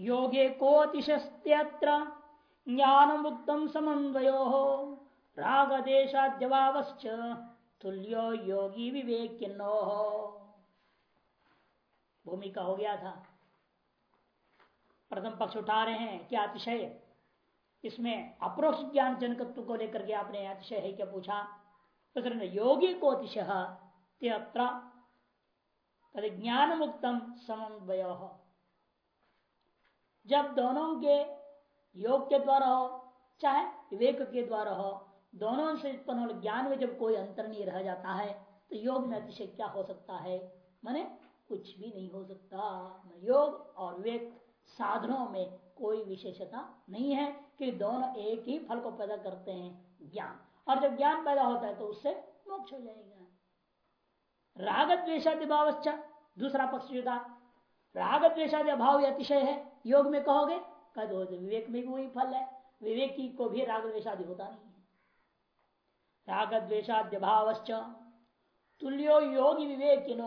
योगे को अतिशस्त्यत्र ज्ञान मुक्तम समन्वयो। राग देशाद्यवावश्च तुल्यो योगी विवेक भूमिका हो गया था। प्रथम पक्ष उठा रहे हैं, क्या अतिशय? इसमें अप्रोक्ष ज्ञान जनकत्व को लेकर के आपने अतिशय है, क्या पूछा? तो योगी को अतिशय ज्ञान मुक्तम समन्वय। जब दोनों के योग के द्वारा हो, चाहे विवेक के द्वारा हो, दोनों से उत्पन्न ज्ञान में जब कोई अंतर नहीं रह जाता है तो योग में अतिशय क्या हो सकता है? माने कुछ भी नहीं हो सकता। योग और विवेक साधनों में कोई विशेषता नहीं है कि दोनों एक ही फल को पैदा करते हैं ज्ञान। और जब ज्ञान पैदा होता है तो उससे मोक्ष हो जाएगा। राग द्वेशादि भावस्था दूसरा पक्ष जो था राग द्वेशादि अभाव अतिशय है। योग में कहोगे, कह दो विवेक में भी वही फल है। विवेकी को भी राग द्वेशादि होता नहीं है। राग द्वेशाद्य भावश्च तुल्यो योगी विवेकिनो।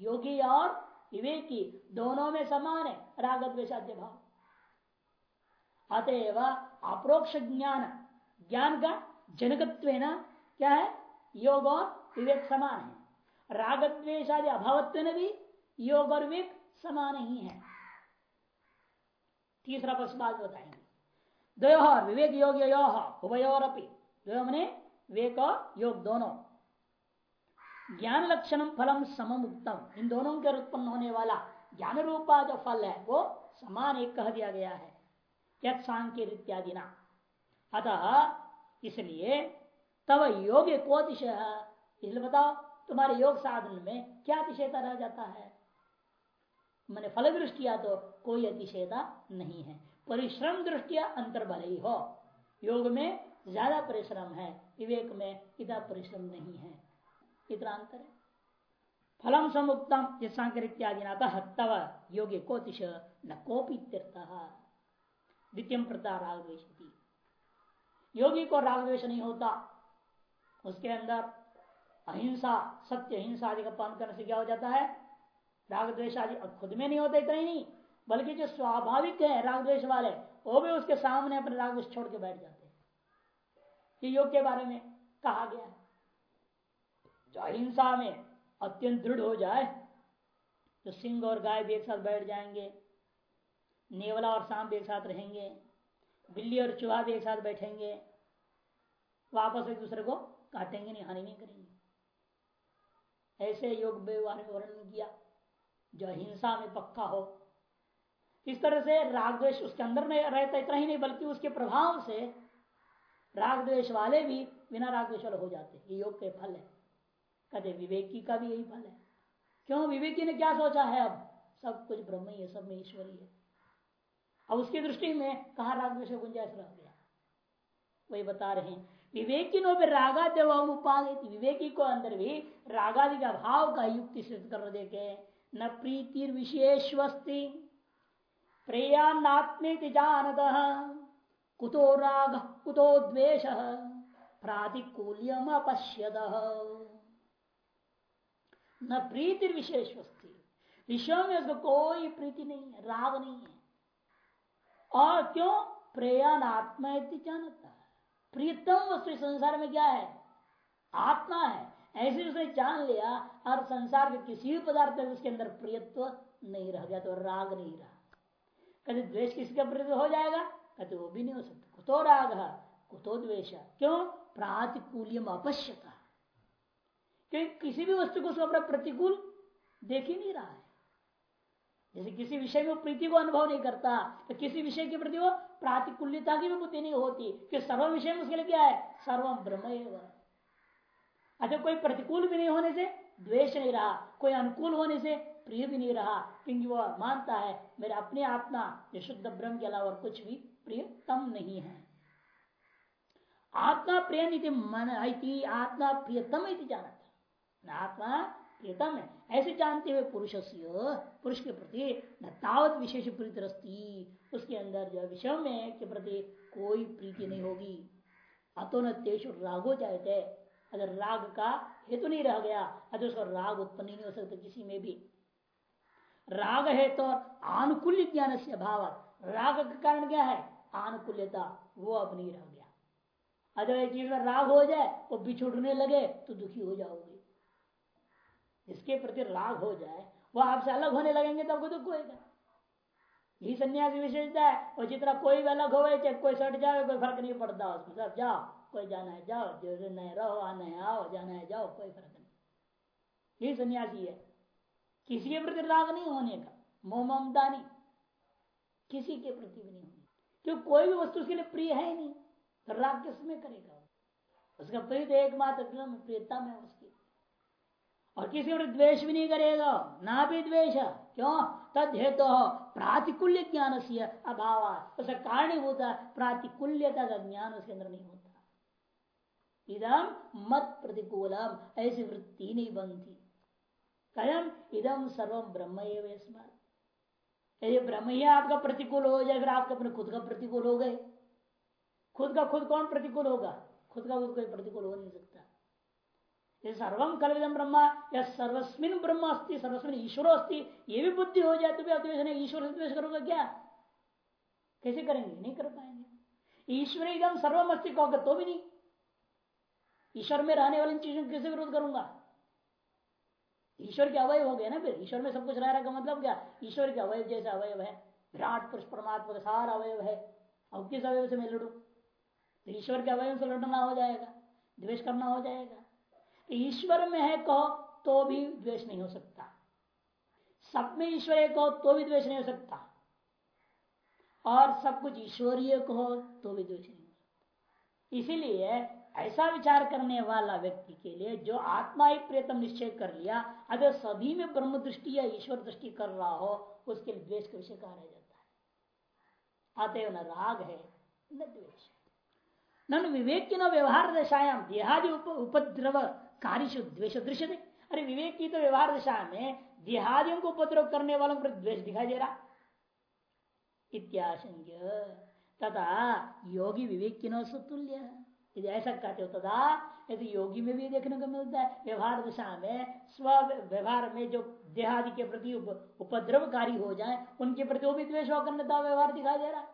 योगी और विवेकी दोनों में समान है राग द्वेशाद्य भाव अतएव अप्रोक्ष ज्ञान ज्ञान का जनकत्व क्या है? योग और विवेक समान है। राग द्वेशादि अभावत्व भी योग और विवेक समान ही है। तीसरा पक्ष बात बताएँगे। द्वयो विवेक योग उभयोरपी द्वयो मैंने विवेक और योग दोनों। ज्ञान लक्षणम फलम समम उत्तम इन दोनों के उत्पन्न होने वाला ज्ञान रूपा जो फल है, वो समान एक कह दिया गया है। यद सांख्य इत्यादि ना अतः इसलिए तब योग को अतिशय। इसलिए बताओ, तुम्हारे योग साधन में क्या अतिशयता रह जाता है? मैंने फल दृष्टिया तो कोई अतिशयता नहीं है। परिश्रम दृष्टिया अंतर भले ही हो। योग में ज़्यादा परिश्रम है, विवेक में इतना परिश्रम नहीं है। इतना अंतर है। फलम समुक्तम सांकर इत्यादि नाता तव योग्य कोतिश न कोपी द्वितीय प्रता रागद्वेश योगी को रागद्वेश नहीं होता। उसके अंदर अहिंसा, सत्य हिंसा आदि का पालन करने से क्या हो जाता है? राग द्वेश आदि खुद में नहीं होता इतना ही नहीं, बल्कि जो स्वाभाविक है राग द्वेश वाले, वो भी उसके सामने अपने राग द्वेश छोड़ के बैठ जाते हैं। ये योग के बारे में कहा गया है। जो अहिंसा में अत्यंत दृढ़ हो जाए तो सिंह और गाय भी एक साथ बैठ जाएँगे, नेवला और सांप एक साथ रहेंगे, बिल्ली और चूहा भी एक साथ बैठेंगे, वापस एक दूसरे को काटेंगे नहीं, हानि नहीं करेंगे। ऐसे योग में वर्णन किया। जो अहिंसा में पक्का हो। इस तरह से राग द्वेष उसके अंदर में रहता इतना ही नहीं, बल्कि उसके प्रभाव से राग द्वेष वाले भी बिना राग द्वेष वाले हो जाते ये योग के फल है। कहते विवेकी का भी यही फल है। क्यों? विवेकी ने क्या सोचा है अब? सब कुछ ब्रह्म ही है, सब में ईश्वरी है। अब उसकी दृष्टि में कहा राग द्वेष गुंजाइश रह गया? वही बता रहे हैं। विवेकी नो रागा उपादित विवेकी को अंदर भी रागादि का भाव का युक्ति सिद्ध कर देखे। न प्रीति विशेषवस्ति प्रेयात्मे जानत कुतो राग, कुतो द्वेष प्रातिकूल्यम अपश्यद न प्रीति विशेष वस्ती विषयों में उसको कोई प्रीति नहीं है, राग नहीं है। और क्यों? प्रेयान आत्मा जानता है। प्रियतम वस्तु संसार में क्या है? आत्मा है। ऐसे उसने जान लिया और संसार के किसी भी पदार्थ में उसके अंदर प्रियत्व नहीं रह गया तो राग नहीं रहा। कभी द्वेष किसी का हो जाएगा? कहते, वो भी नहीं हो सकता। कुतो राग है, कुतो द्वेश क्यों? प्रातिकूल्यम अपश्यता। क्योंकि किसी भी वस्तु को अपना प्रतिकूल देख ही नहीं रहा है। जैसे किसी विषय में प्रीति को अनुभव नहीं करता तो किसी विषय के प्रति वो प्रातिकूल्यता की भी बुद्धि नहीं होती। कि सर्व विषय में उसके लिए क्या है? सर्वम ब्रह्म अच्छा कोई प्रतिकूल भी नहीं होने से, द्वेष नहीं रहा, कोई अनुकूल होने से, प्रिय भी नहीं रहा, क्योंकि वह मानता है, मेरे अपने आत्मा शुद्ध ब्रह्म के अलावा कुछ भी प्रियतम नहीं है। आत्मा प्रिय मन आत्मा प्रियतम जाना आत्मा प्रियतम है। ऐसे जानते हुए पुरुष पुरुष के प्रति नावत विशेष प्रीति उसके अंदर जो विषय में के प्रति कोई प्रीति नहीं होगी। अतो न तेज रागो चाहते अगर राग का हेतु नहीं रह गया, अगर उसका राग उत्पन्न नहीं हो सकता किसी में भी। राग है तो आनुकूल्य ज्ञान से अभाव। राग का कारण क्या है? आनुकूल्यता, वो अब नहीं रह गया। अगर एक चीज़ में राग हो जाए, वो बिछुड़ने लगे तो दुखी हो जाओगे। इसके प्रति राग हो जाए, वो आपसे अलग होने लगेंगे तो आपको दुख होगा यही सन्यासी विशेषता है और जितना कोई भी अलग हो चाहे कोई सट जाए, कोई फ़र्क नहीं पड़ता उसमें। सब जाओ। कोई जाना है, जाओ जो नहीं रहो, आना है, आओ, जाना है, जाओ, कोई फ़र्क नहीं। यही सन्यासी है। किसी के प्रति राग नहीं होने का, मोह ममता नहीं। किसी के प्रति भी नहीं होने क्यों? कोई भी वस्तु उसके लिए प्रिय है ही नहीं। तो राग किसमें करेगा उसका प्रिय तो एकमात्र प्रियता में उसकी। और किसी और द्वेष भी नहीं करेगा। ना भी द्वेष क्यों? तद हेतु तो प्रातिकूल्य ज्ञान से अभाव उसका कारण होता प्रातिकूल्यता का ज्ञान उसके अंदर नहीं होता। इदम मत प्रतिकूलम, ऐसी वृत्ति नहीं बनती। कयम इदम सर्व ब्रह्म यदि ब्रह्म ही आपका प्रतिकूल हो जाए, फिर आपके अपने खुद का प्रतिकूल हो गए। खुद का खुद कौन प्रतिकूल होगा? खुद का खुद कोई प्रतिकूल हो नहीं सकता। ये सर्वम कलविदम ब्रह्मा, या सर्वस्मिन ब्रह्म अस्ति, सर्वस्मिन ईश्वर अस्ति, ये भी बुद्धि हो जाए तो भी अद्वेष नहीं, ईश्वर से करोगे क्या? कैसे करेंगे? नहीं कर पाएँगे। ईश्वर एकदम सर्वम अस्ति कहोगे तो भी नहीं। ईश्वर में रहने वाली चीज़ों कैसे विरोध करूँगा? ईश्वर के अवयव हो गए ना फिर? ईश्वर में सब कुछ रह रहा का मतलब क्या? ईश्वर के अवयव जैसे अवयव है। विराट पुरुष, परमात्मा का सारा अवयव है। अब किस अवयव से मैं लड़ू? तो ईश्वर के अवयव से लड़ना हो जाएगा, द्वेष करना हो जाएगा। तो ईश्वर में है कहो तो भी द्वेष नहीं हो सकता। सब में ईश्वर है कहो तो भी द्वेष नहीं हो सकता। और सब कुछ ईश्वरीय कहो तो भी द्वेष नहीं हो सकता। इसीलिए ऐसा विचार करने वाला व्यक्ति के लिए जो आत्मा ही प्रियतम निश्चय कर लिया, अगर सभी में ब्रह्म दृष्टि या ईश्वर दृष्टि कर रहा हो, उसके लिए द्वेष का विषय कहा रह जाता है। अतएव न राग है, न द्वेष न विवेक न व्यवहार दशायाम, देहादि उपद्रव कार्यशु द्वेष दृश्य दे अरे विवेक की तो व्यवहार दशा में देहादियों को उपद्रव करने वालों पर द्वेष दिखाई दे रहा। इत्याशंक्य। तथा योगी विवेक की नतुल्य यदि ऐसा कहते हो तथा यदि योगी में भी देखने को मिलता है, व्यवहार दशा में, स्व व्यवहार में जो देहादि के प्रति उपद्रवकारी हो जाए, उनके प्रति वो भी द्वेष होकर व्यवहार दिखाई दे रहा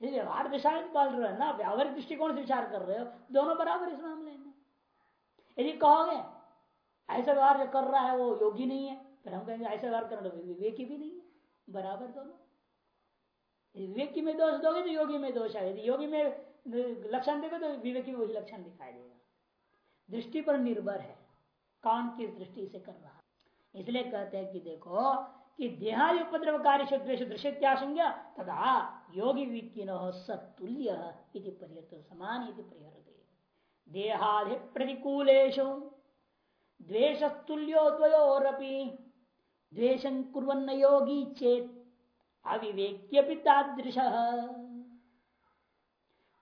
ये व्यवहार दिशा में पाल रहे हो ना, व्यावहारिक दृष्टिकोण से विचार कर रहे हो, दोनों बराबर इस मामले में। यदि कहोगे, ऐसा व्यवहार जो कर रहा है वो योगी नहीं है, फिर हम कहेंगे, ऐसा व्यवहार करना विवेकी भी नहीं है, बराबर दोनों। विवेकी में दोष दोगे तो योगी में दोष यदि योगी में लक्षण देगा तो विवेकी में वही लक्षण दिखाई देगा। दृष्टि पर निर्भर है। कौन किस दृष्टि से कर रहा इसलिए कहते हैं कि देखो कि देहादि उपद्रव कार्य द्वेश दृश्यत्याशंज्ञा तथा योगी विकिन सतुल्य पर्यत समान परिहरते। देहादि प्रतिकूलेशु द्वेशस्तुल्यो द्वयोरपि द्वेषं कुर्वन्न योगी चेत अविवेक्य तादृश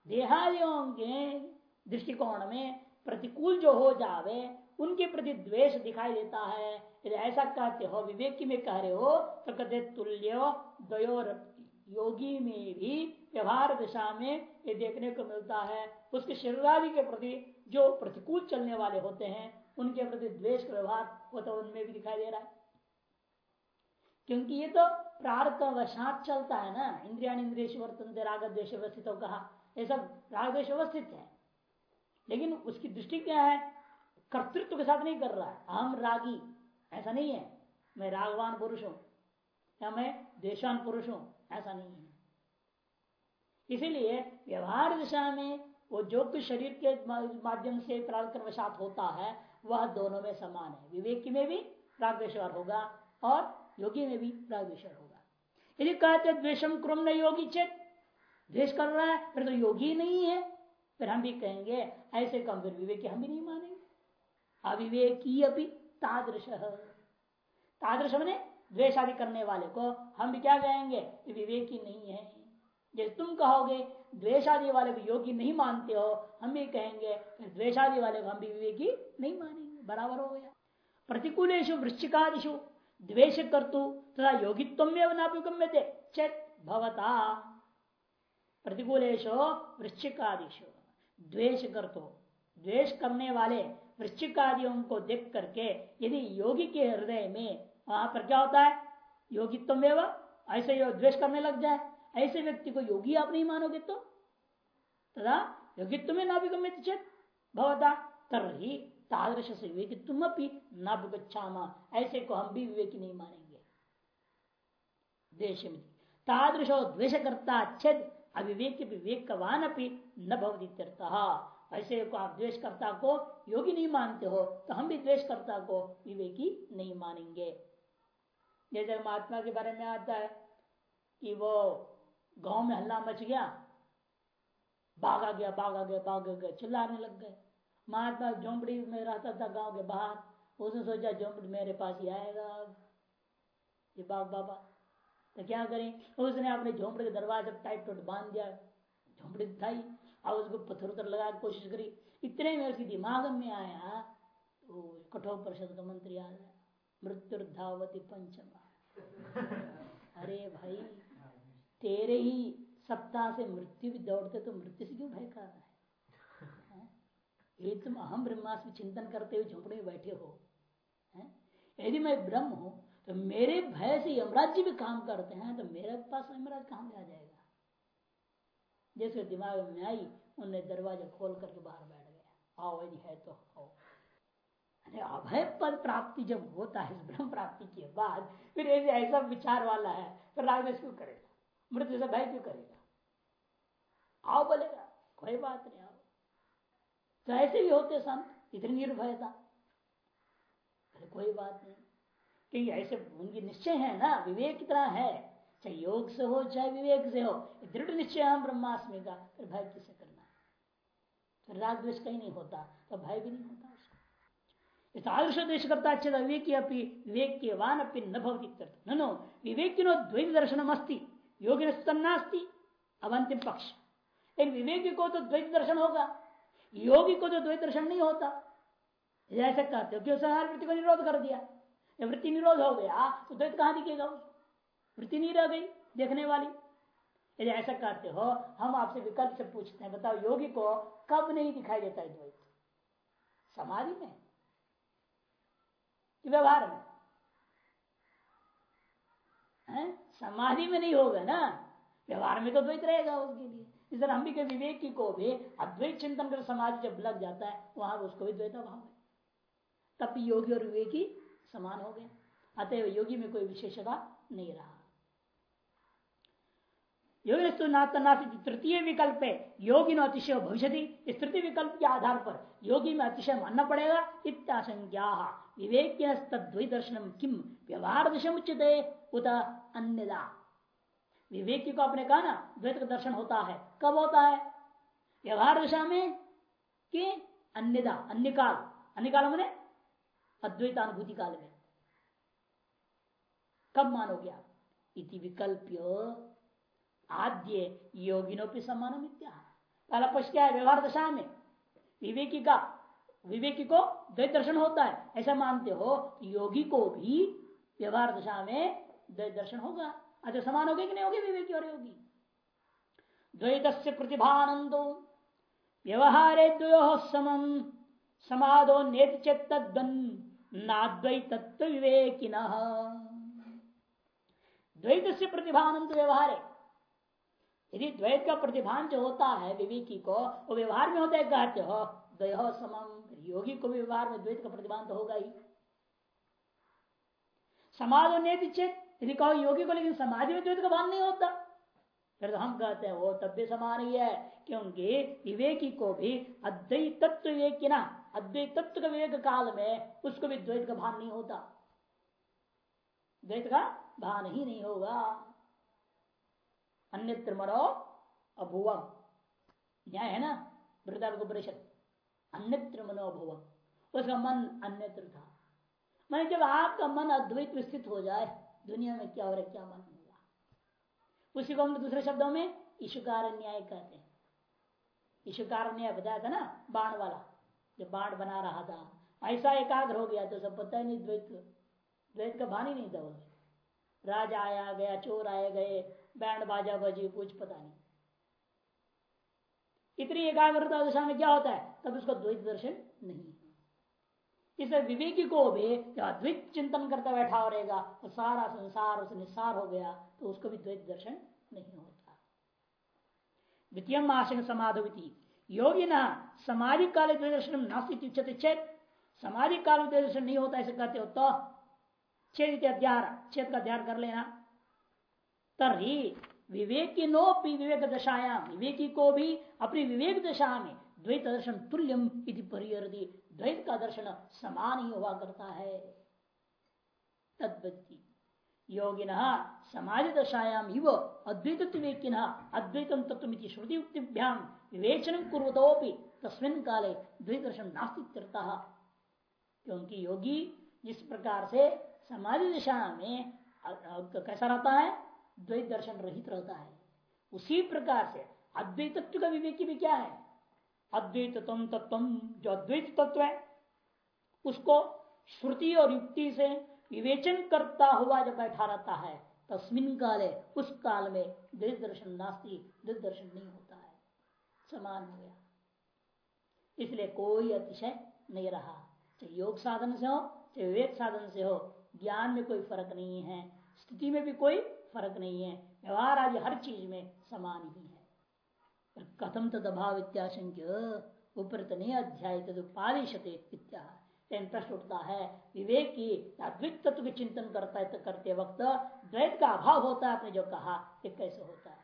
देहादियों के दृष्टिकोण में प्रतिकूल जो हो जावे, उनके प्रति द्वेष दिखाई देता है। यदि ऐसा कहते हो, विवेक में कह रहे हो तो कहते तुल्य द्वयोर योगी में भी व्यवहार दिशा में ये देखने को मिलता है। उसके शरीरादि के प्रति जो प्रतिकूल चलने वाले होते हैं, उनके प्रति द्वेष व्यवहार वो तो उनमें भी दिखाई दे रहा है। क्योंकि ये तो प्रार्थ वशात चलता है ना इंद्रिया इंद्रिय वर्तन राग द्वेश व्यवस्थित कहा ये सब राग द्वेश व्यवस्थित है। लेकिन उसकी दृष्टि क्या है? कर्तृत्व के साथ नहीं कर रहा है। हम रागी, ऐसा नहीं है। मैं रागवान पुरुष हूँ, या मैं देशान पुरुष हूँ, ऐसा नहीं है। इसीलिए व्यवहार दिशा में वो जो कुछ शरीर के माध्यम से प्राग वशात होता है, वह दोनों में समान है। विवेक में भी प्रागेश्वर होगा और योगी में भी प्रागेश्वर होगा। यदि कहते द्वेशम क्रम न योगी चेत द्वेश कर रहा है, फिर तो योगी नहीं है। फिर हम भी कहेंगे, ऐसे कम फिर विवेकी हम भी नहीं मानेंगे। अविवेकी अभी तादृश तादृश मैंने आदि करने वाले को हम भी क्या कहेंगे? विवेकी नहीं है। जैसे तुम कहोगे द्वेषादि वाले को योगी नहीं मानते हो, हम भी कहेंगे द्वेषादि वाले को हम भी विवेकी नहीं मानेंगे। बराबर हो गया। प्रतिकूलेशु वृश्चिकादिशु द्वेष करतु तथा योगित्व में थे चेत भवता प्रतिकूलेशो वृश्चिकादिशु द्वेष करतो द्वेष करने वाले वृश्चिकादियों को देख करके यदि योगी के हृदय में वहाँ पर क्या होता है योगित्व में ऐसे यो द्वेष करने लग जाए, ऐसे व्यक्ति को योगी आप नहीं मानोगे तो? तथा योगित्व में ना विगमित चेत भवता कर रही तादृश से विवेक तुम अपनी न ऐसे को हम भी विवेकी नहीं मानेंगे। देश में तादृश द्वेष करता अच्छेद अविवेक विवेक वान अपनी न भवती ऐसे को आप द्वेष करता को योगी नहीं मानते हो तो हम भी द्वेष करता को विवेकी नहीं मानेंगे। जैसे महात्मा के बारे में आता है कि वो गाँव में हल्ला मच गया बाघ आ गया बाघ आ गया बाघ आ गया, चिल्लाने लग गए। महात्मा झोंपड़ी में रहता था गाँव के बाहर, उसने सोचा झोंपड़ी मेरे पास ही आएगा ये बाग बाबा तो क्या करें? उसने अपने झोंपड़े के दरवाजे टाइट टूट बाँध दिया, झोंपड़ी ही और उसको पत्थर उतर लगा कोशिश करी। इतने में उसके दिमाग में आया तो कठोर परिषद का मंत्री आ गया मृत्यु धावती पंचमा। अरे भाई, तेरे ही सप्ताह से मृत्यु भी दौड़ते तो मृत्यु से क्यों भय कर रहा है? तुम अहम ब्रह्मास्म चिंतन करते हुए झोंपड़े में बैठे हो यदि मैं ब्रह्म हूँ तो मेरे भय से यमराज जी भी काम करते हैं तो मेरे पास यमराज कहाँ में आ जाएगा? जैसे दिमाग में आई, उनने दरवाज़ा खोल करके बाहर बैठ गया। आओ, यदि है तो आओ। अरे, अभय पद प्राप्ति जब होता है ब्रह्म प्राप्ति के बाद, फिर ऐसे ऐसा विचार वाला है, फिर रागदेश क्यों करेगा? मृत्यु से भय क्यों करेगा? आओ, बोलेगा, कोई बात नहीं, आओ। तो ऐसे भी होते संत इतनी निर्भयता अरे कोई बात नहीं। क्योंकि ऐसे उनकी निश्चय है ना, विवेक इतना है। चाहे योग से हो, चाहे विवेक से हो दृढ़ निश्चय हम ब्रह्मास्मि का, फिर भय किसे करना फिर राग द्वेष कहीं नहीं होता तो भय भी नहीं होता उसको। तादृश द्वेष करता अच्छे विवेक अपनी विवेक के वान अपनी न भवती नो विवेक द्वैत दर्शन अस्ती योगी नास्ती अब अंतिम पक्ष। एक विवेकी को तो द्वैत दर्शन होगा। योगी को तो द्वैत दर्शन नहीं होता। ऐसे कहते हो कि उसने वृत्ति को निरोध कर दिया। वृत्ति निरोध हो गया तो द्वैत कहाँ दिखेगा वृत्ति नहीं रह गई देखने वाली। यदि ऐसा करते हो, हम आपसे विकल्प से पूछते हैं, बताओ योगी को कब नहीं दिखाई देता है द्वैत? समाधि में? व्यवहार में? समाधि में नहीं होगा ना। व्यवहार में तो द्वैत रहेगा उसके लिए। इस तरह हम भी के विवेकी को भी अद्वैत चिंतन कर समाज जब लग जाता है, वहाँ उसको भी द्वैता भाव है। तब योगी और विवेकी समान हो गए। अतएव योगी में कोई विशेषता नहीं रहा। योगिस्तु नाथनाथ तृतीय विकल्प है। योगी अतिशय भविष्य इस तृतीय विकल्प के आधार पर योगी में अतिशय मानना पड़ेगा। इत्याशंज्ञा विवेक दर्शन किम व्यवहार दिशा उचित उत अन्यदा। विवेकी को आपने कहा ना, द्वैत का दर्शन होता है। कब होता है? व्यवहार दशा में कि अन्यदा अन्य काल अन्य काल मैंने अद्वैतानुभूति काल में। कब मानोगे आप? इति विकल्प आद्य योगिनों की समान पहला पक्ष क्या है? व्यवहार दशा में विवेकी का, विवेकी को द्वैत दर्शन होता है। ऐसा मानते हो योगी को भी व्यवहार दशा में द्वैत दर्शन होगा। अच्छा समान हो गए कि नहीं होगी? विवेकी और योगी। द्वैत से प्रतिभानंदो व्यवहारे द्वयो समम। समाधो नेत नाद्वैतत्व विवेकिन द्वैत से प्रतिभानंद व्यवहार। है यदि द्वैत का प्रतिभान जो होता है, विवेकी को, वो व्यवहार में होता है कहते हो, द्वय समम। योगी को भी व्यवहार में द्वैत का प्रतिभान तो होगा ही। समाधि ने यदि कहो योगी को, लेकिन समाधि में द्वैत का भान नहीं होता। फिर तो हम कहते हैं, वो तब भी समान ही है क्योंकि विवेकी को भी अद्वैत तत्व विवेक ना अद्वैत तत्व का विवेक काल में उसको भी द्वैत का भान नहीं होता। द्वैत का भान ही नहीं होगा। अन्यत्र मरो अभुवम। न्याय है ना वृद्धार्थ परिषद अन्यत्र मनो अभुवम। उसका मन अन्यत्र था। मैंने जब आपका मन अद्वैत स्थित हो जाए, दुनिया में क्या हो रहा है, क्या मन? उसी को हम दूसरे शब्दों में ईशुकार न्याय कहते हैं। ईशुकार न्याय बताया था ना, बाण वाला जब बाण बना रहा था। ऐसा एकाग्र हो गया तो सब पता ही नहीं, द्वैत द्वैत का भान ही नहीं था राजा आया गया, चोर आए गए, बैंड बाजा बजी, कुछ पता नहीं। इतनी एकाग्रता दशा में क्या होता है? तब उसको द्वैत दर्शन नहीं। इसे विवेकी को भी जब अद्वैत चिंतन करता बैठा हो रहेगा तो सारा संसार उसे निस्सार हो गया तो उसको भी द्वैत दर्शन नहीं होता। द्वितीय आशंक समाधि योगी न समाधि काल दर्शन नास्ती चेत। समाधि काल में दर्शन नहीं होता ऐसे कहते हो तो। छेद अध्यार छेद का ध्यान कर लेना। तरी विवेकी नो विवेक दशाया विवेकी को भी अपनी विवेक दशा में द्वैत दर्शन तुल्यम परिहरदी द्वैत का दर्शन समान ही हुआ करता है। तद्वती योगिन समाज दशायाम इव अद्वैत विवेकिन अद्वैतम तत्व श्रुति उक्तिभ्याम विवेचन कुरतोपि तस्मिन काले द्वैत दर्शन नास्तिक क्योंकि योगी जिस प्रकार से समाधि दिशा में कैसा रहता है? द्वैत दर्शन रहित रहता है। उसी प्रकार से अद्वैतत्व का विवेकी भी क्या है? अद्वैत तत्व, जो अद्वैत तत्व है, उसको श्रुति और युक्ति से विवेचन करता हुआ जब बैठा रहता है, तस्मिन काले, उस काल में द्वैत दर्शन नास्ती द्वैत दर्शन नहीं होता है, समान हो गया। इसलिए कोई अतिशय नहीं रहा, चाहे योग साधन से हो, चाहे विवेक साधन से हो, ज्ञान में कोई फ़र्क नहीं है, स्थिति में भी कोई फ़र्क नहीं है, व्यवहार आदि हर चीज़ में समान ही है। कथम तद अभाव इत्याशंक्य उपरतने अध्याय तद तदुपादिशते प्रश्न उठता है, विवेक की अद्वित तत्व के चिंतन करता है तो करते वक्त द्वैत का अभाव होता है, आपने जो कहा, ये कैसे होता है?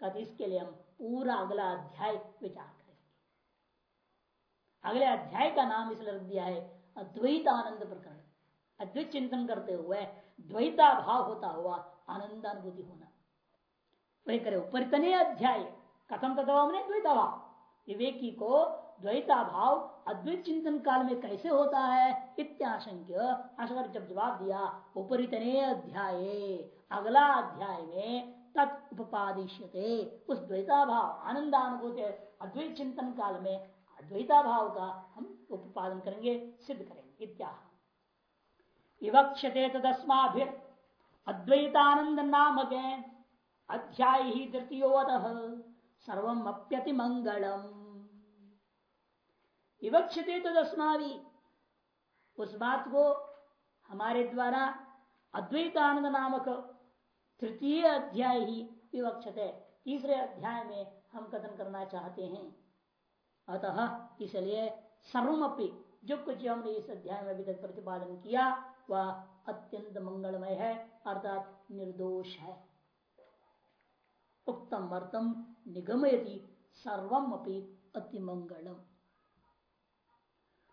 कहते इसके लिए हम पूरा अगला अध्याय विचार करेंगे। अगले अध्याय का नाम इसलिए रख दिया है अद्वैत आनंद प्रकरण। अद्वैत चिंतन करते हुए द्वैता भाव होता हुआ आनंदानुभूति होना। वही करे परितने अध्याय। कथम तथा हमने द्वैता भाव विवेकी को द्वैता भाव अद्वैत चिंतन काल में कैसे होता है? इत्याशंक्य। आशंकर जब जवाब दिया उपरितने अध्याय, अगला अध्याय में तत्पादिश्यते उस द्वैता भाव आनंदानुभूति अद्वैत चिंतन काल में द्वैता भाव का हम उपादन करेंगे, सिद्ध करेंगे। इत्या विवक्षते तदस्माभिर। अद्वैतानंद नामक अध्याय ही तृतीयोत सर्वम अप्यति मंगलम विवक्षते तदस्माभि उस बात को हमारे द्वारा अद्वैतानंद नामक तृतीय अध्याय ही विवक्षते तीसरे अध्याय में हम कथन करना चाहते हैं। अतः इसलिए सर्वमपि जो कुछ हमने इस अध्याय में अभी तक प्रतिपादन किया, वह अत्यंत मंगलमय है, अर्थात निर्दोष है। उत्तम अर्थम निगमयति सर्वम अपनी अति मंगलम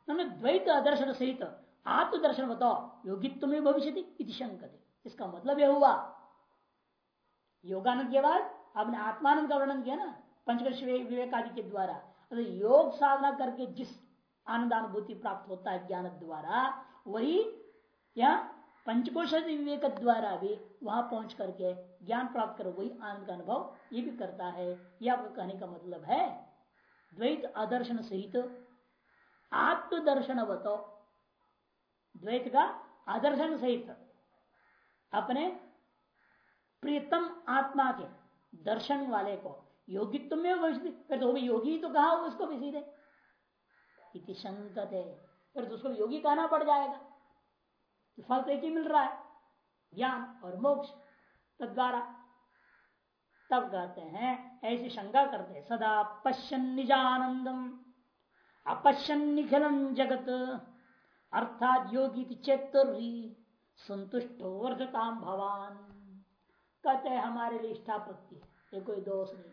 द्वैत दर्शन सहित आत्मदर्शन बताओ योगित्व में भविष्य शंकते इसका मतलब यह हुआ। योगानंद के बाद आपने आत्मानंद का वर्णन किया ना पंचकश विवेकादि के द्वारा। तो योग साधना करके जिस आनंदानुभूति प्राप्त होता है ज्ञान द्वारा, वही या पंचकोश विवेक द्वारा भी वहाँ पहुँच करके ज्ञान प्राप्त कर वही आनंद का अनुभव ये भी करता है। यह आपको कहने का मतलब है, द्वैत आदर्शन सहित आत्मदर्शन बतो द्वैत का आदर्शन सहित अपने प्रियतम आत्मा के दर्शन वाले को योगित्व में फिर तो भी योगी तो कहा उसको भी सीधे। इति संकत है फिर तो उसको योगी कहना पड़ जाएगा। तो फल तो एक ही मिल रहा है। ज्ञान और मोक्ष तद्वारा। तब कहते हैं, ऐसी शंका करते हैं, सदा पश्यन निजानंदम अपश्यन निखिलम जगत, अर्थात योगी चेतुर्री संतुष्ट वर्धताम भवान। कहते हमारे लिए इष्टापत्ति ये कोई दोष नहीं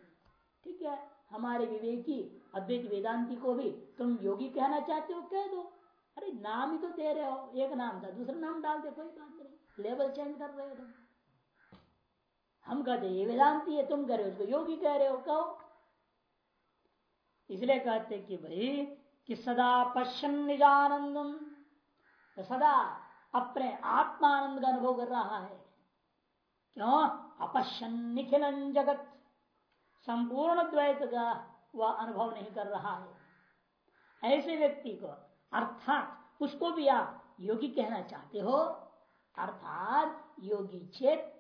ठीक है, हमारे विवेकी, अद्वैत वेदांति को भी तुम योगी कहना चाहते हो, कह दो। अरे, नाम ही तो दे रहे हो, एक नाम था, दूसरा नाम डाल दे, कोई बात लेवल चेंज कर रहे हो तुम। हम कहते ये वेदांति है, तुम कह रहे हो उसको योगी कह रहे हो, कहो। इसलिए कहते कि भाई, कि सदा पश्चिम निजानंदम तो सदा अपने आत्मानंद का अनुभव कर रहा है। क्यों? अपश्यन निखिल जगत। संपूर्ण द्वैत का वह अनुभव नहीं कर रहा है। ऐसे व्यक्ति को, अर्थात उसको भी आप योगी कहना चाहते हो अर्थात योगी चेत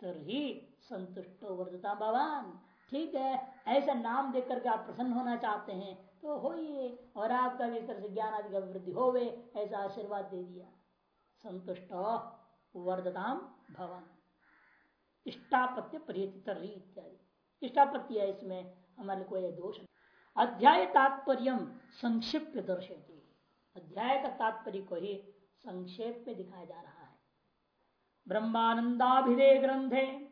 ही संतुष्ट वर्धता भगवान ठीक है, ऐसा नाम देख करके आप प्रसन्न होना चाहते हैं तो हो और आपका भी तरह से ज्ञान आदि का वृद्धि होवे, ऐसा आशीर्वाद दे दिया। संतुष्ट वर्धताम भवन। इष्टापत्य प्रियति इत्यादि। इष्टापत्ति है इसमें, हमारे कोई दोष अध्याय तात्पर्य संक्षिप्त दर्शेती अध्याय का तात्पर्य को ही संक्षेप में दिखाया जा रहा ब्रह्मानंदाभिधे ग्रंथे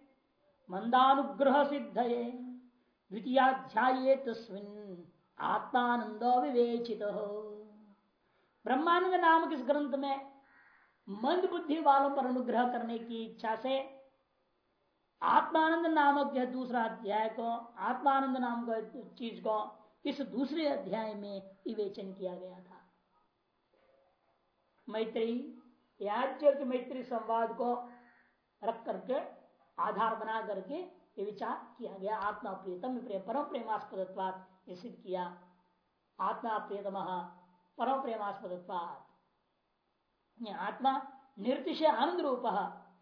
मंदानुग्रह सिद्ध द्वितीयाध्याय तस्विन आत्मानंद विवेचित ब्रह्मानंद नामक इस ग्रंथ में मंद बुद्धि वालों पर अनुग्रह करने की इच्छा से आत्मानंद नामक यह दूसरा अध्याय को, आत्मानंद नाम का चीज़ को इस दूसरे अध्याय में विवेचन किया गया था। मैत्री याज्ञ के मैत्री संवाद को रख करके, आधार बना करके ये विचार किया गया। आत्मा प्रियतम प्रिय परम प्रेमास्पद सिद्ध किया। आत्मा प्रियतम, परम प्रेमास्पद आत्मा निर्तिशय आनंद रूप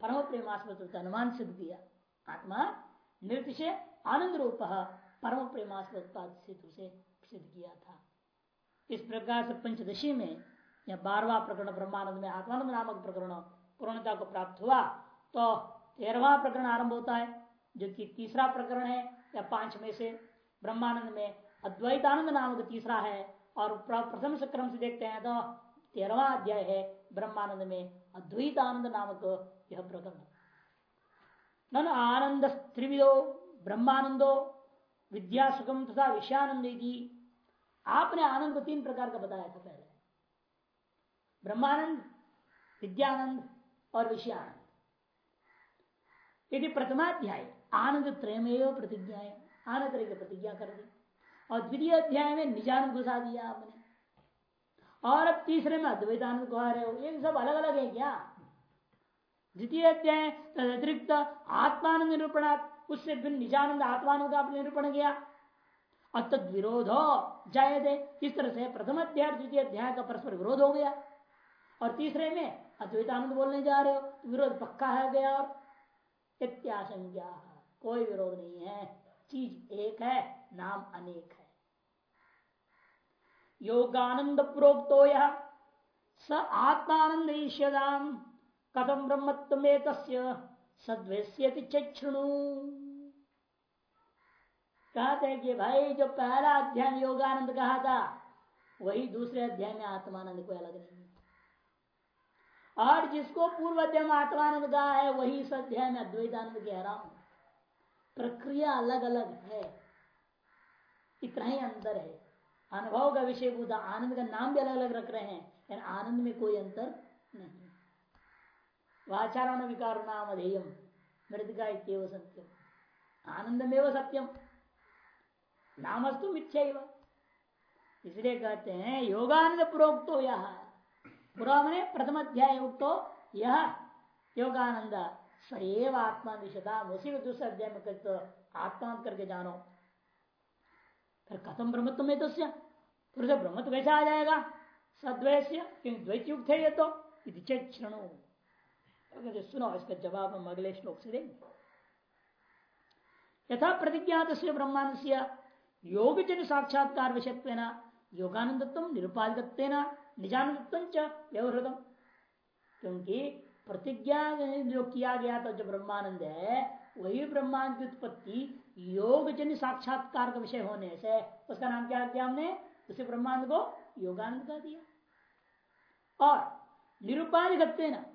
परम प्रेमास्पद अनुमान सिद्ध किया। आत्मा निर्तिशय आनंद रूप परम प्रेमास्पद से सिद्ध किया था। इस प्रकार से पंचदशी में या बारवा प्रकरण ब्रह्मानंद में, आत्मानंद नामक प्रकरण पूर्णता को प्राप्त हुआ तो तेरहवा प्रकरण आरंभ होता है, जो कि तीसरा प्रकरण है, या पाँच में से ब्रह्मानंद में अद्वैतानंद नामक तीसरा है, और प्रथम से क्रम से देखते हैं तो तेरहवा अध्याय है, ब्रह्मानंद में अद्वैतानंद नामक यह प्रकरण। नन आनंद त्रिविदो ब्रह्मानंदो विद्या सुखम तथा विषयानंद आपने आनंद को तीन प्रकार का बताया था पहले। ब्रह्मानंद, विद्यानंद और विषयानंद। यदि प्रथमाध्याय आनंद त्रयमेव प्रतिज्ञा आनंद की प्रतिज्ञा कर दी, और द्वितीय अध्याय में निजानंद घुसा दिया आपने। और अब तीसरे में अद्वैतानंद को रहे हो, ये सब अलग अलग है क्या? द्वितीय अध्याय अतिरिक्त आत्मानंद निरूपणात्, उससे भिन्न निजानंद आत्मानंद का निरूपण किया। और तद विरोध हो जाए इस तरह से प्रथम अध्याय द्वितीय अध्याय का परस्पर विरोध हो गया। और तीसरे में अद्वैतानंद बोलने जा रहे हो तो विरोध पक्का है गया और इत्याशंज्ञा कोई विरोध नहीं है। चीज़ एक है, नाम अनेक है। योगानंद प्रोक्तो यह स आत्मानंद ईश्वराम कथम ब्रह्मत्व में तस्य सद्वैश्यति चक्षणु कहते हैं कि भाई, जो पहला अध्याय योगानंद कहा था, वही दूसरे अध्याय में आत्मानंद को अलग नहीं और जिसको पूर्व अध्याय में आत्मानंद कहा है, वही इस अध्याय में अद्वैतानंद कह रहा हूँ। प्रक्रिया अलग अलग है। इतना ही अंतर है। अनुभव का विषय बुद्धा आनंद का नाम भी अलग अलग रख रहे हैं आनंद में कोई अंतर नहीं। वाचारण विकार नाम अधेयम मृतिका इतव सत्यम। आनंद में सत्यम। नामस्तु मिथ्या इसलिए कहते हैं, योगानंद प्रोक्तो यह पूर्व मैंने प्रथम अध्याय तो यह योगानंद सएव आत्मा निषदा उसी को दूसरे अध्याय में कहते तो आत्मा करके जानो। फिर कथम ब्रह्मत्व में तो फिर से ब्रह्मत्व कैसे आ जाएगा सद्वैस्य क्योंकि द्वैत युक्त है ये तो क्षणो सुनो, इसका जवाब हम अगले श्लोक से देंगे। यथा प्रतिज्ञात से ब्रह्मांड योग जन साक्षात्कार विषय योगानंदत्व निरुपाधिकत्व निजानंद व्यवहृतम। क्योंकि प्रतिज्ञा जो किया गया था, जो ब्रह्मानंद है, वही ब्रह्मांड की उत्पत्ति योग जन साक्षात्कार का विषय होने से, उसका नाम क्या किया हमने? उसे ब्रह्मांड को योगानंद का दिया। और निरुपाधिकत्व न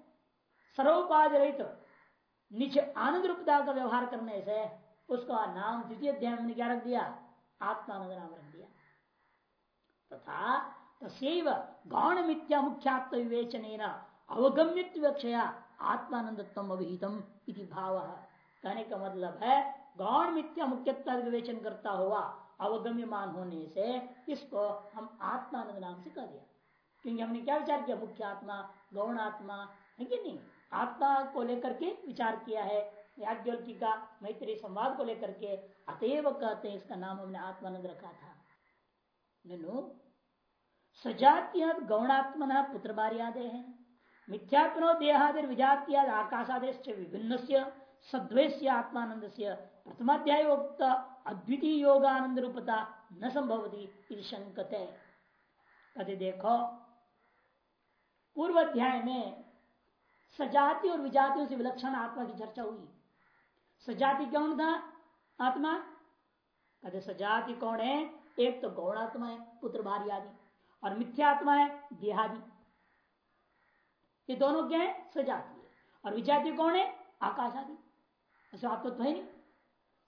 सर्वोपाधि रहित निच आनंद रूपता का व्यवहार करने से, उसका नाम द्वितीय अध्याय में क्या रख दिया? आत्मानंद नाम रख दिया। तथा तस्व गौण मिथ्या मुख्यात्व विवेचन अवगम्य विवक्षया आत्मानंदत्व अभिहितम इति भाव। कहने का मतलब है गौण मिथ्या मुख्यत्व विवेचन करता हुआ अवगम्य मान होने से इसको हम आत्मानंद नाम से कह दिया। क्योंकि हमने क्या विचार किया? मुख्य आत्मा, गौण आत्मा, है कि नहीं? आत्मा को लेकर के विचार किया है। याज्ञवल्की का मैत्री संवाद को लेकर के अतएव कहते हैं, इसका नाम हमने आत्मानंद रखा था। सजातीय गौणात्मना पुत्र बारियादे हैं। मिथ्यात्मनो देहादि विजातीय आकाशादेश विभिन्न सद्वैस्य आत्मानंद से प्रथमाध्याय उक्त अद्वितीय योगानंद रूपता न संभवती शंकते कभी देखो पूर्व अध्याय में सजाति और विजातियों से विलक्षण आत्मा की चर्चा हुई। सजाति कौन था? आत्मा? कहते सजाति कौन है? एक तो गौणात्मा है पुत्र भारी आदि और मिथ्यात्मा है देहादि। ये दोनों क्या है? सजाति है। और विजाति कौन है? आकाश आदि आत्मा तो है नहीं।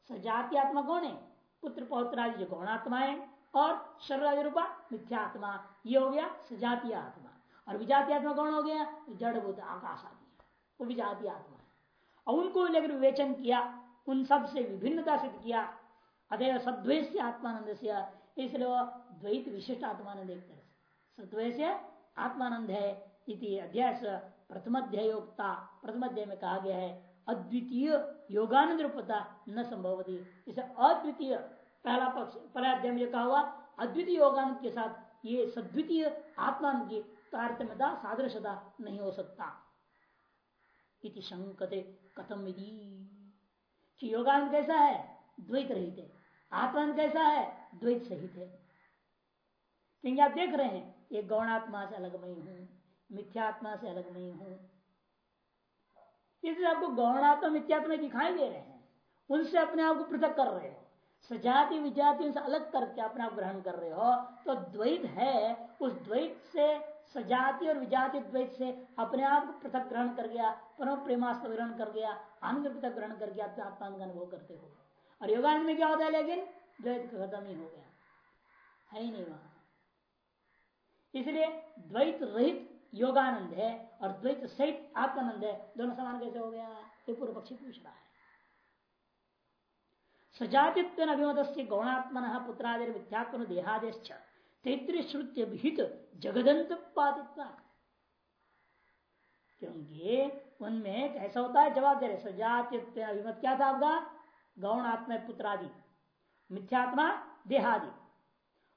सजाति आत्मा कौन है? पुत्र पौत्र आदि जो गौणात्मा है और शरीर रूपा मिथ्या आत्मा ये हो गया सजातीय आत्मा। और विजातीय आत्मा कौन हो गया? जड़ बुद्ध आकाश आदि वो विजातीय आत्मा है। और उनको लेकर विवेचन किया, उन सबसे विभिन्नता सिद्ध किया। अतः सद्वेश आत्मानंद से, इसलिए द्वैत विशिष्ट आत्मानंद एक सद्वेश आत्मानंद है इति अध्याय प्रथम अध्याय में कहा गया है, अद्वितीय योगानंद रूपता न संभव इसे अद्वितीय, पहला पक्ष, पहला अध्याय में कहा हुआ, अद्वितीय योगानंद के साथ ये सद्वितीय आत्मानंद की तारतम्यता सादृशता नहीं हो सकता। इति शंकते कथम विधि। योगानंद कैसा है? द्वैत रहित है। आत्मानंद कैसा है? द्वैत सहित है। क्योंकि आप देख रहे हैं ये गौणात्मा से अलग मैं हूँ, मिथ्यात्मा से अलग नहीं हूँ। इसलिए आपको गौणात्मा, मिथ्यात्मा दिखाई दे रहे हैं। उनसे अपने आप को पृथक कर रहे हो। सजाति, विजाति से अलग करके अपने आप ग्रहण कर रहे हो। तो द्वैत है, उस द्वैत से सजाति और विजाति द्वैत से अपने आप को पृथक ग्रहण कर गया परम प्रेमास्त्र ग्रहण कर गया, आनंद पृथक ग्रहण करके आप आत्मा का अनुभव करते हो और योगानंद में क्या होता है लेकिन? द्वैत खत्म ही हो गया। है ही नहीं वहाँ। इसलिए द्वैत रहित योगानंद है और द्वैत सहित आत्मानंद है। दोनों समान कैसे हो गया? ये पूर्व पक्षी पूछ रहा है। सजातित्व अभिमत से गौणात्मन पुत्रादि मिथ्यात्म देहादेश तैतृ भीत जगदंत पादित्व। क्योंकि उनमें कैसा होता है, जवाब दे रहे सजातित्व अभिमत क्या था आपका? गौणात्म पुत्रादि, मिथ्यात्मा देहादि।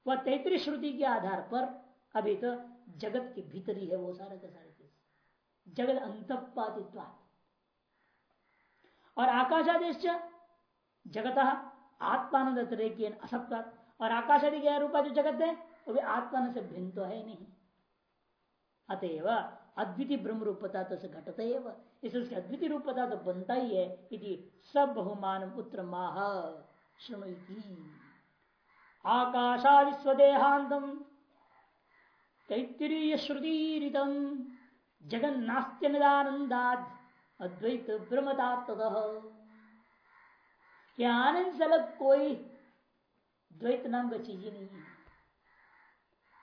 वह तैतृ श्रुति के आधार पर अभी तो जगत के भीतर ही है वो सारे का सारे चीज़ जगत अंतपातित्व और आकाशादेश जगत आत्मानंद असत्व और आकाश आदि क्या रूपा जो जगत है, वो भी आत्मा से भिन्न तो है नहीं। अतएव अद्वितीय ब्रह्म रूपता तो घटत इस उसकी अद्वितीय रूपता तो बनता ही है यदि सब बहुमान पुत्र माह श्रृणु आकाशा स्वदेहांतम तैतरीय श्रुतिरितम जगन्नास्त्य निदानंदाद अद्वैत ब्रह्मता क्या आनंद से अलग कोई द्वैत नाम का चीज़ ही नहीं है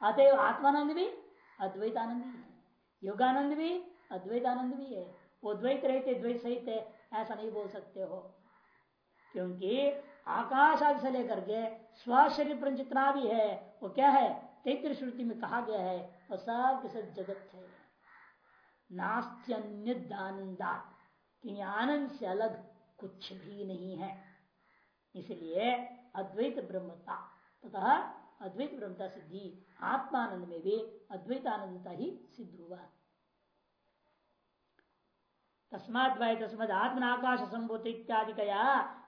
अतएव आत्मानंद भी अद्वैत आनंद ही है योगानंद भी अद्वैत आनंद भी है वो द्वैत रहते द्वैत सहित है ऐसा नहीं बोल सकते हो। क्योंकि आकाश आदि से लेकर के स्व शरीर पर जितना भी है, वो क्या है? तैत्र श्रुति में कहा गया है वो सब के सब जगत है। नास्त्यन्यदानंदा कि आनंद से अलग कुछ भी नहीं है। इसलिए अद्वैत ब्रह्मता तथा अद्वैत ब्रह्मता सिद्धि, आत्मानंद में भी अद्वैतानंदता ही सिद्ध हुआ। तस्मात वाय तस्मद आत्मनाकाश संभूत इत्यादि कया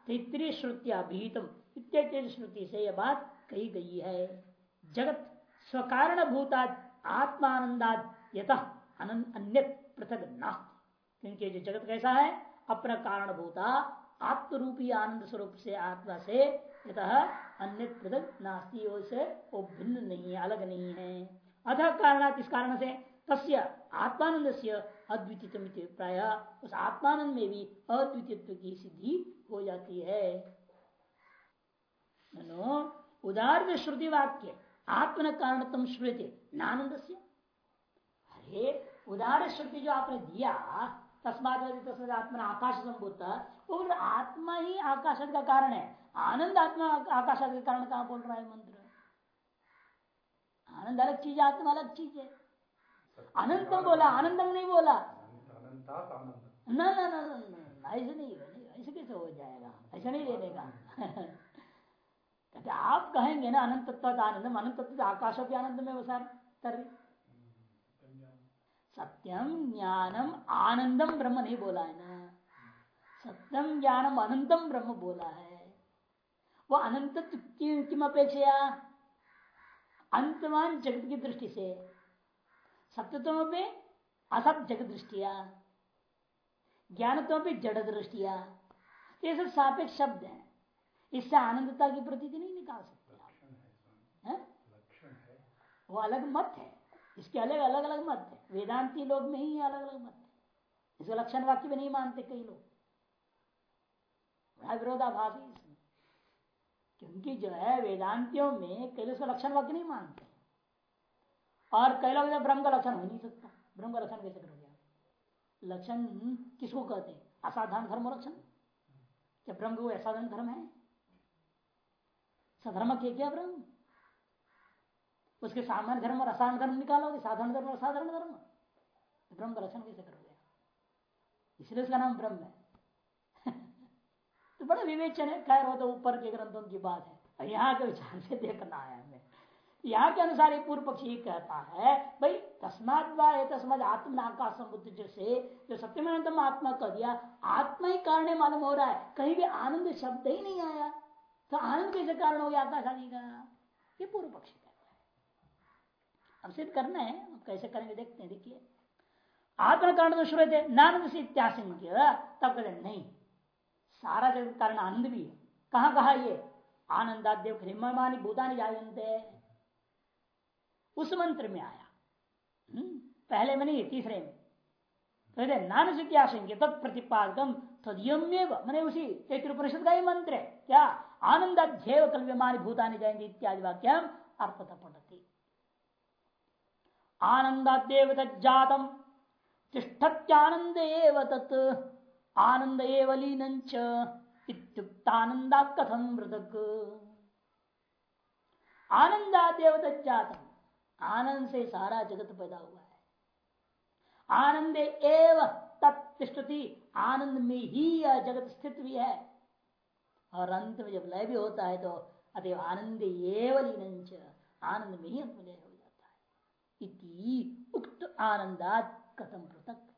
तैतृय श्रुतिया भीतम इत्यादि श्रुति से यह बात कही गई है। जगत स्वकारण भूता आत्मानंदाद यथ अन्य पृथक नास्ती क्योंकि जो जगत कैसा है? अपना कारण भूता आत्मरूपी आनंद स्वरूप से, आत्मा से, यतः अन्य पृथक नास्ती से वो भिन्न नहीं है, अलग नहीं है। अतः कारण किस कारण से तस्य आत्मानंद से अद्वितीय प्राय उस आत्मानंद में भी अद्वितीय की सिद्धि हो जाती है। उदाहरण श्रुति वाक्य। आत्मन कारण तुम श्रुति नानंद से अरे उदाहरण श्रुति जो आपने दिया तस्मात आत्मा आकाश संभूत वो आत्मा ही आकाश का कारण है। आनंद आत्मा आकाश का कारण कहा बोल रहा है मंत्र? आनंद अलग चीज़ है आत्मा अलग चीज़ है। अनंतम बोला आनंदम नहीं बोला। ना ना ना ऐसे नहीं ऐसे कैसे हो जाएगा? ऐसा नहीं लेने का। आप कहेंगे ना अनंत तत्व आनंद अनंत तत्व आकाश भी आनंद में वसार कर सत्यम ज्ञानम आनंदम ब्रह्म नहीं बोला है ना। सत्यम ज्ञानम अनंतम ब्रह्म बोला है। वो अनंत किम अपेक्षा अंतमान जगत की दृष्टि से। सत्यत्व में असत जगत दृष्टिया। ज्ञानत्व में जड़ दृष्टिया। ये सब सापेक्ष शब्द है। इससे आनंदता की प्रती नहीं निकाल सकते आप। वो अलग मत है। इसके अलग अलग अलग मत है। वेदांती लोग में ही अलग अलग मत है। इसका लक्षण वाक्य भी नहीं मानते कई लोग। बड़ा विरोधाभास है इसमें। क्योंकि जो है वेदांतियों में कई लोग लक्षण वाक्य नहीं मानते। और कई लोग ब्रह्म का लक्षण हो नहीं सकता। ब्रह्म का लक्षण कैसे करोगे लक्षण किसको कहते हैं? असाधारण धर्म लक्षण? क्या ब्रह्म को असाधारण धर्म है? सधर्म के क्या ब्रह्म? उसके सामान्य धर्म और असाधारण धर्म निकालोगे, साधारण धर्म और असाधारण धर्म? ब्रह्म का लक्षण कैसे करोगे? इसलिए उसका नाम ब्रह्म है। तो बड़ा विवेचन है। खैर, वो तो ऊपर के ग्रंथों की बात है। यहाँ के विचार से देखना है हमें। यहाँ के अनुसार एक पूर्व पक्षी कहता है, भाई तस्मात तस्मात आत्म आकाश जैसे, जो सत्यम आत्मा कर दिया, आत्मा ही कारण मालूम हो रहा है। कहीं भी आनंद शब्द ही नहीं आया। तो आनंद कैसे कारण हो गया आकाश आदि का? ये पूर्व पक्षी अब सिद्ध करना है कैसे करेंगे देखते हैं देखिए। आत्म कारण तो शुरू थे नानंद से इत्याशंक्य तब कहते नहीं। सारा जगत कारण आनंद भी है। कहा कहा ये? आनंदाद्य हिमानी भूतानी जायते उस मंत्र में आया। हम्म, पहले में नहीं तीसरे में। कहते नान से क्या आशंक्य तत्प्रतिपादकम तदयमेव मैंने उसी परिषद का ही मंत्र है। क्या? आनंदाध्यय कल्यमानी भूतानी जयंती इत्यादि वाक्यम अर्थता पढ़ती आनंदादेव तज्जातम तिष्ठत्यानंद तत्, आनंद लीन इत्युक्तानंदा कथम मृतक आनंदादेव तज्जातम आनंद से सारा जगत पैदा हुआ है। आनंद एव तत्तिष्ठति आनंद में ही यह जगत स्थित भी है। और अंत में जब लय भी होता है तो अतएव आनंद एवं आनंद में ही अंत में इति उक्त आनंदात कथम पृथक?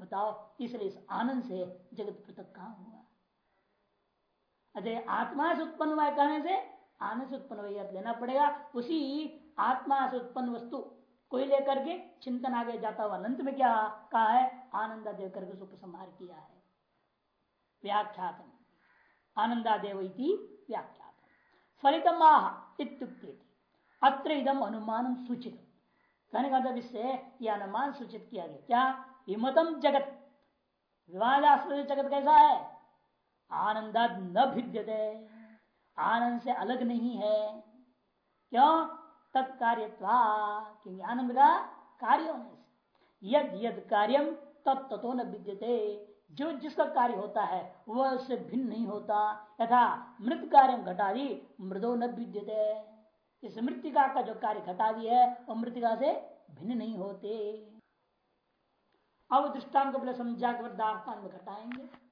बताओ, इसलिए इस आनंद से जगत पृथक कहा हुआ? अतः आत्मा से उत्पन्न हुआ कहने से आनंद से उत्पन्न हुआ लेना पड़ेगा। उसी आत्मा से उत्पन्न वस्तु कोई लेकर के चिंतन आगे जाता हुआ अनंत में क्या कहा है? आनंदा देव करके उपसंहार किया है। व्याख्यातम। आनंदादेव व्याख्यातम। फलितम इत्युक्ति अत्र इदम अनुमान सूचित कहने का मतलब इससे यह अनुमान सूचित किया गया। क्या? हिमतम जगत। विवादास्पद जगत कैसा है? आनंद न भिद्यते। आनंद से अलग नहीं है। क्यों? तत्कार्य क्योंकि आनंद का कार्य होने से। यद यद कार्यम तत्तो न विद्यते जो जिसका कार्य होता है, वह उससे भिन्न नहीं होता। यथा मृत कार्य घटादी, मृदो न विद्यते। इस मृतिका का जो कार्य घटा दी है, वह मृतिका से भिन्न नहीं होते। अब दृष्टान को पहले समझा के घटाएँगे।